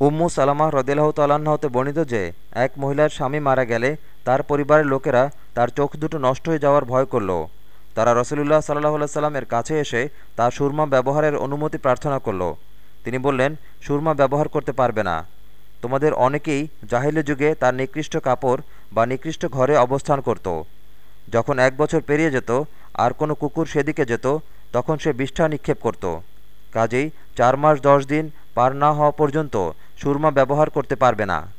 উম্মু সালামাহ রদিল্লাহ তাল্লাহতে বর্ণিত যে, এক মহিলার স্বামী মারা গেলে তার পরিবারের লোকেরা তার চোখ দুটো নষ্ট হয়ে যাওয়ার ভয় করল। তারা রসুলুল্লাহ সাল্লাহ সাল্লামের কাছে এসে তার সুরমা ব্যবহারের অনুমতি প্রার্থনা করল। তিনি বললেন, সুরমা ব্যবহার করতে পারবে না। তোমাদের অনেকেই জাহিলি যুগে তার নিকৃষ্ট কাপড় বা নিকৃষ্ট ঘরে অবস্থান করত। যখন এক বছর পেরিয়ে যেত আর কোনো কুকুর সেদিকে যেত, তখন সে বিষ্ঠা নিক্ষেপ করত। কাজেই চার মাস দশ দিন পার না হওয়া পর্যন্ত সুরমা ব্যবহার করতে পারবে না।